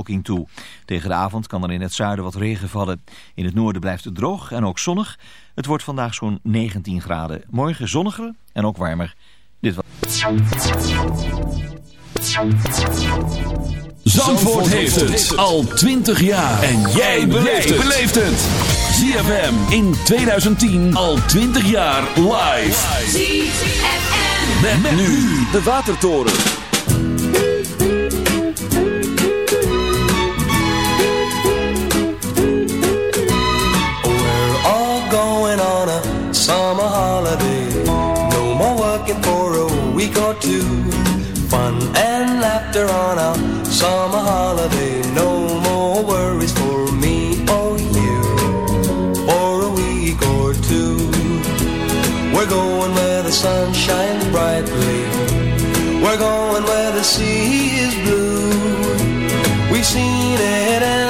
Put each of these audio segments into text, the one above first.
bewolking toe. Tegen de avond kan er in het zuiden wat regen vallen. In het noorden blijft het droog en ook zonnig. Het wordt vandaag zo'n 19 graden. Morgen zonniger en ook warmer. Dit was... Zandvoort heeft het al 20 jaar. En jij beleeft het. ZFM in 2010 al 20 jaar live. ZFM. Met, nu de Watertoren. Summer holiday. No more working for a week or two. Fun and laughter on a summer holiday. No more worries for me or you. For a week or two. We're going where the sun shines brightly. We're going where the sea is blue. We've seen it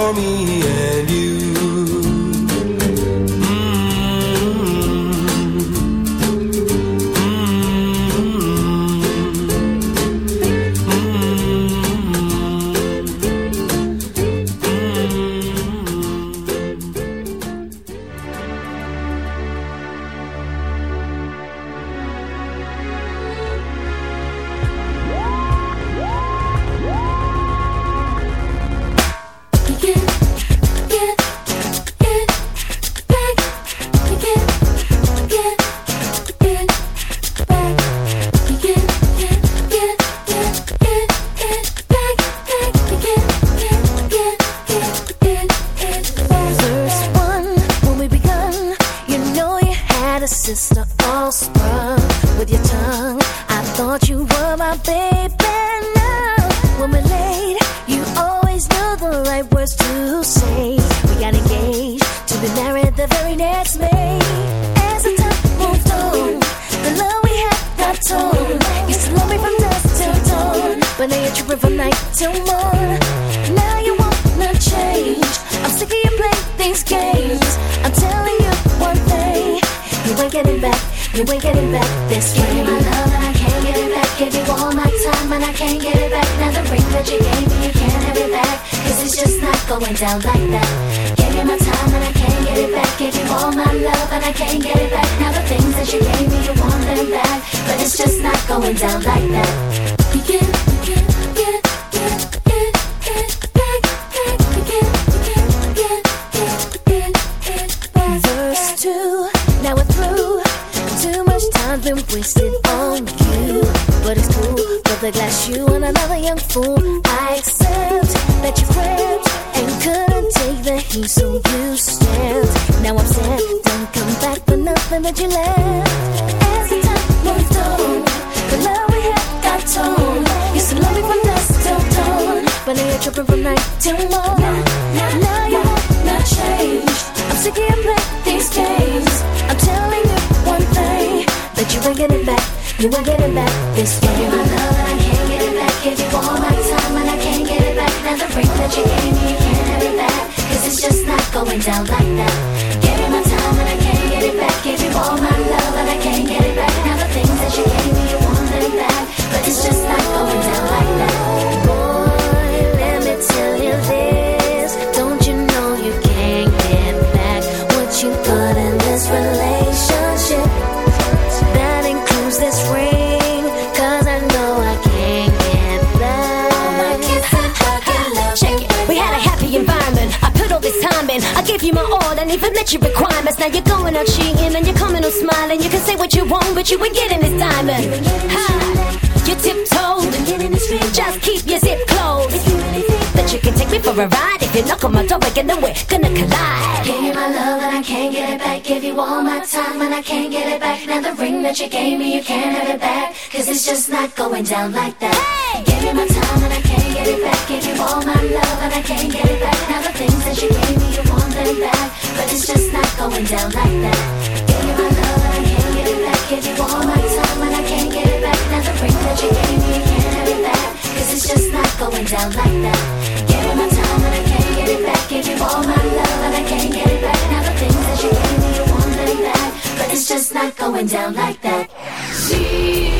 Me and you. Going down like that. Give you my time and I can't get it back. Give you all my love and I can't get it back. Now the things that you gave me, you want them back. But it's just not going down like that. You get, you get, you ain't getting this diamond. Ha! You tiptoed. Just keep your zip closed. That you can take me for a ride. If you knock on my door again, then we're gonna collide. Give you my love and I can't get it back. Give you all my time and I can't get it back. Now the ring that you gave me, you can't have it back. Cause it's just not going down like that. Hey! Give me my time and I can't get it back. Give you all my love and I can't get it back. Now the things that you gave me, you want them back. But it's just not going down like that give you all my time and I can't get it back. Now the ring that you gave me, you can't have it back. Cause it's just not going down like that. Give you my time and I can't get it back. Give you all my love and I can't get it back. Now the things that you gave me, you won't let it back. But it's just not going down like that. See?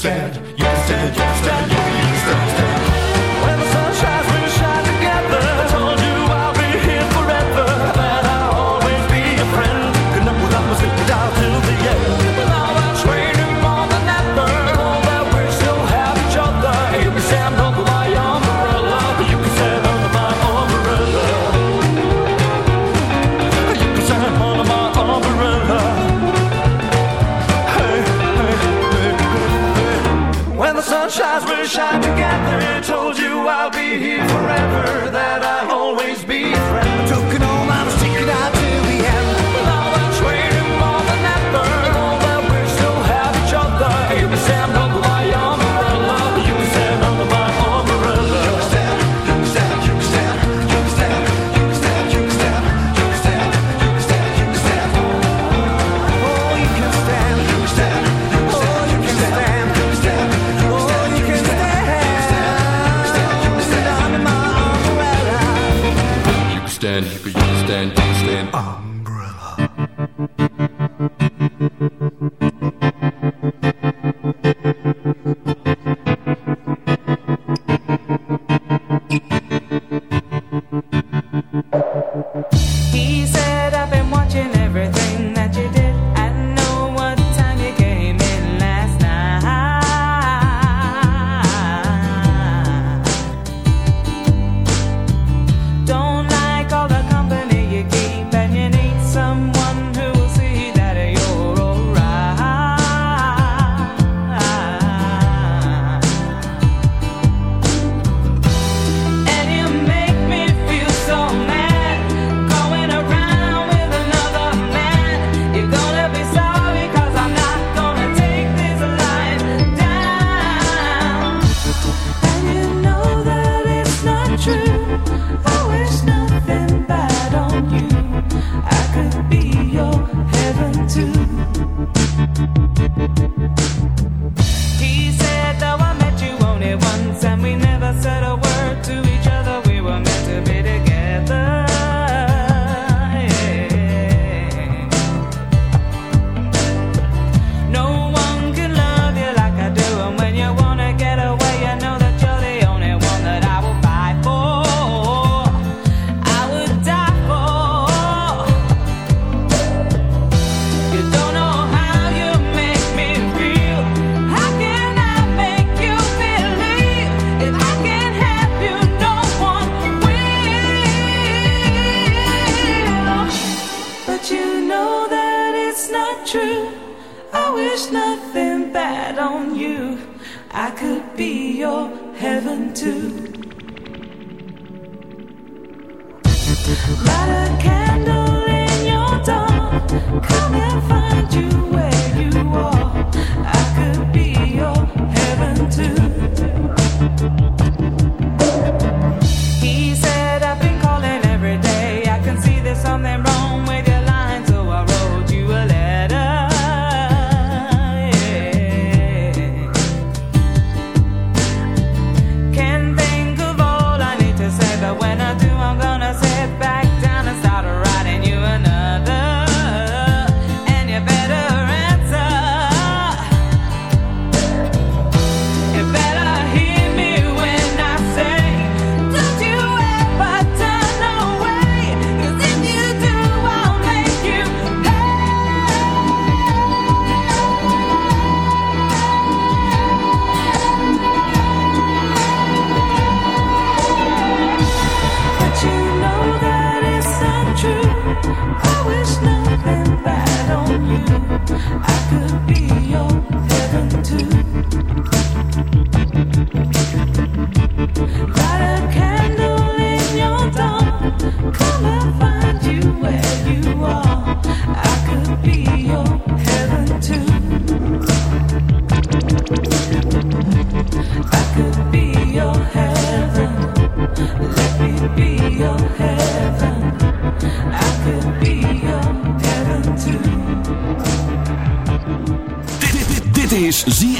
said, you said, you said.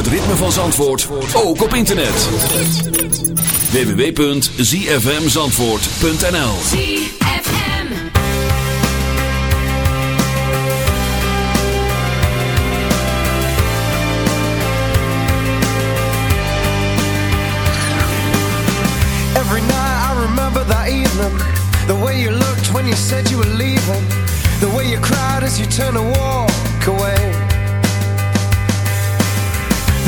Het ritme van Zandvoort ook op internet. www.zfmzandvoort.nl Every night I remember that evening. The way you looked when you said you were leaving. The way you cried as you turned to walk away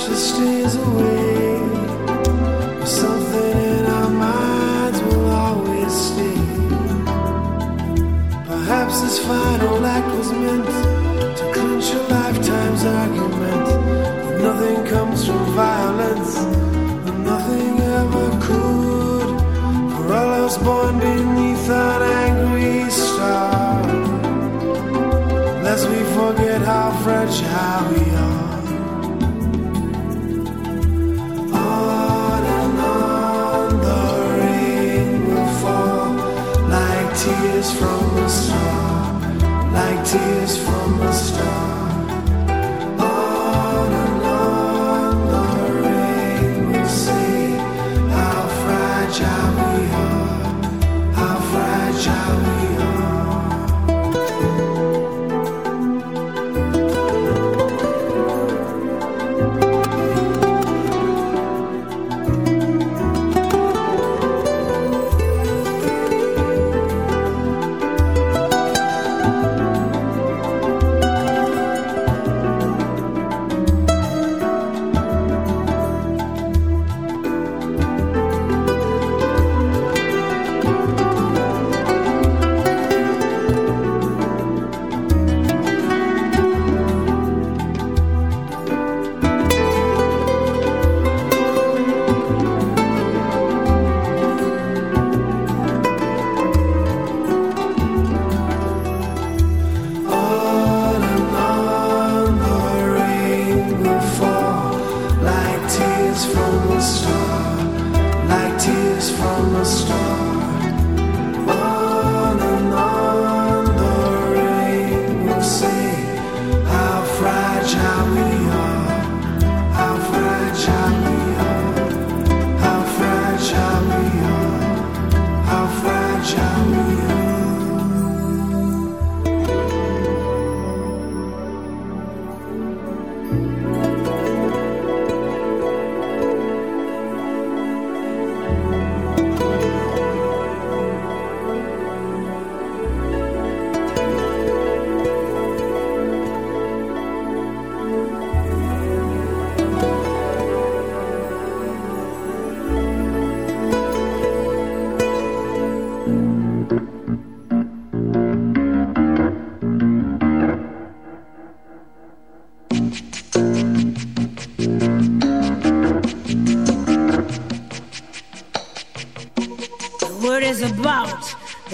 She stays away.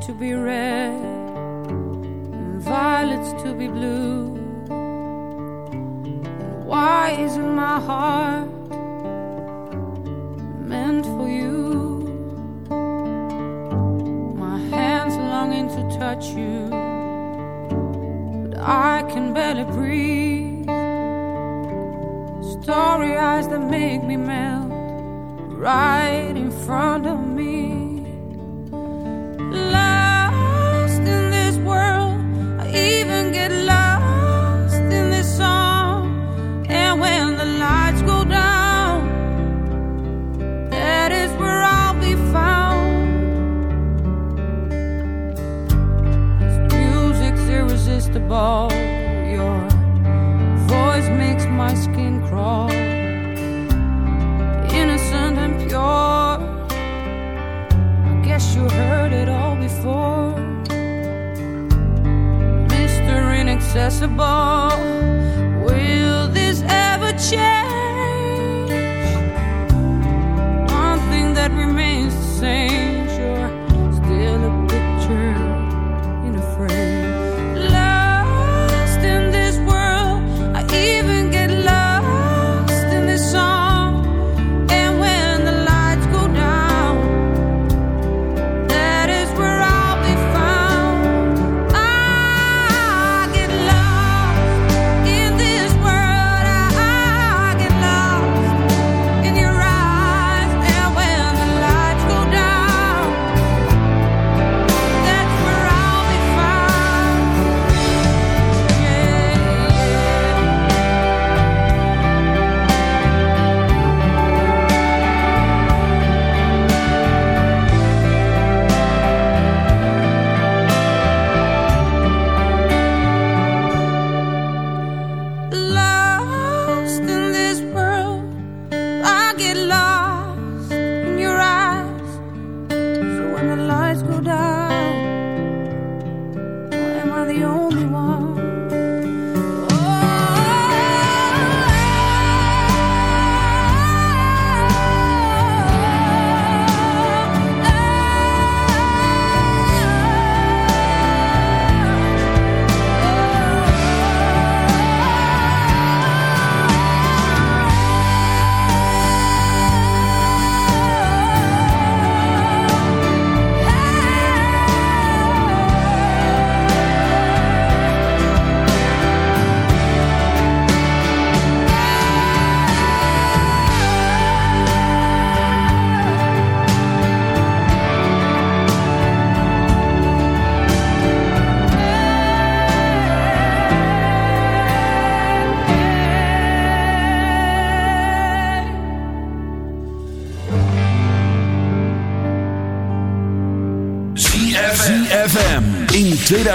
to be red, and violets to be blue. Why isn't my heart meant for you? My hands longing to touch you, but I can barely breathe. Story eyes that make me melt right in front of me. possible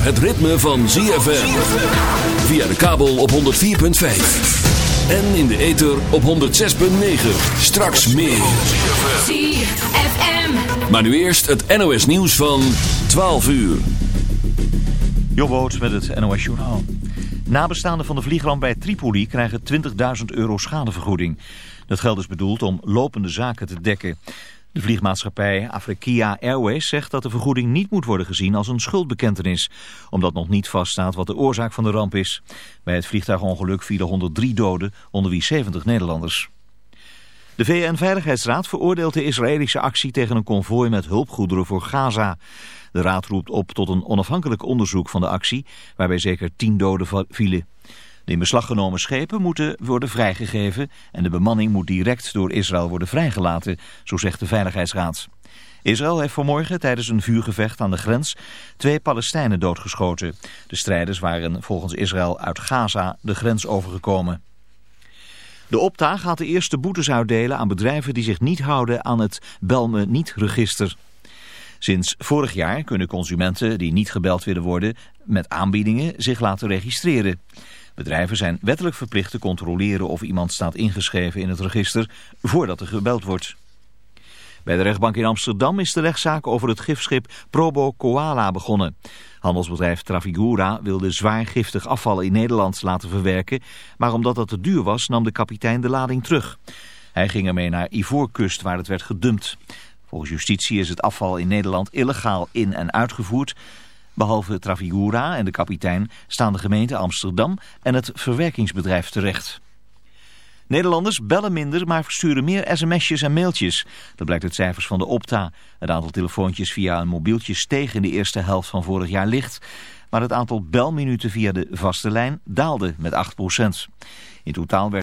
Zover het ritme van ZFM. Via de kabel op 104.5. En in de ether op 106.9. Straks meer. ZFM. Maar nu eerst het NOS nieuws van 12 uur. Jobboot met het NOS Journaal. Nabestaanden van de vliegramp bij Tripoli krijgen 20.000 euro schadevergoeding. Dat geld is bedoeld om lopende zaken te dekken. De vliegmaatschappij Afrikia Airways zegt dat de vergoeding niet moet worden gezien als een schuldbekentenis, omdat nog niet vaststaat wat de oorzaak van de ramp is. Bij het vliegtuigongeluk vielen 103 doden, onder wie 70 Nederlanders. De VN-veiligheidsraad veroordeelt de Israëlische actie tegen een konvooi met hulpgoederen voor Gaza. De raad roept op tot een onafhankelijk onderzoek van de actie, waarbij zeker 10 doden vielen. De in beslag genomen schepen moeten worden vrijgegeven en de bemanning moet direct door Israël worden vrijgelaten, zo zegt de Veiligheidsraad. Israël heeft vanmorgen tijdens een vuurgevecht aan de grens twee Palestijnen doodgeschoten. De strijders waren volgens Israël uit Gaza de grens overgekomen. De Opta gaat de eerste boetes uitdelen aan bedrijven die zich niet houden aan het Bel me niet-register. Sinds vorig jaar kunnen consumenten die niet gebeld willen worden met aanbiedingen zich laten registreren. Bedrijven zijn wettelijk verplicht te controleren of iemand staat ingeschreven in het register voordat er gebeld wordt. Bij de rechtbank in Amsterdam is de rechtszaak over het gifschip Probo Koala begonnen. Handelsbedrijf Trafigura wilde zwaar giftig afval in Nederland laten verwerken, maar omdat dat te duur was nam de kapitein de lading terug. Hij ging ermee naar Ivoorkust waar het werd gedumpt. Volgens justitie is het afval in Nederland illegaal in- en uitgevoerd. Behalve Trafigura en de kapitein staan de gemeente Amsterdam en het verwerkingsbedrijf terecht. Nederlanders bellen minder, maar versturen meer sms'jes en mailtjes. Dat blijkt uit cijfers van de Opta. Het aantal telefoontjes via een mobieltje steeg in de eerste helft van vorig jaar licht. Maar het aantal belminuten via de vaste lijn daalde met 8%. In totaal werd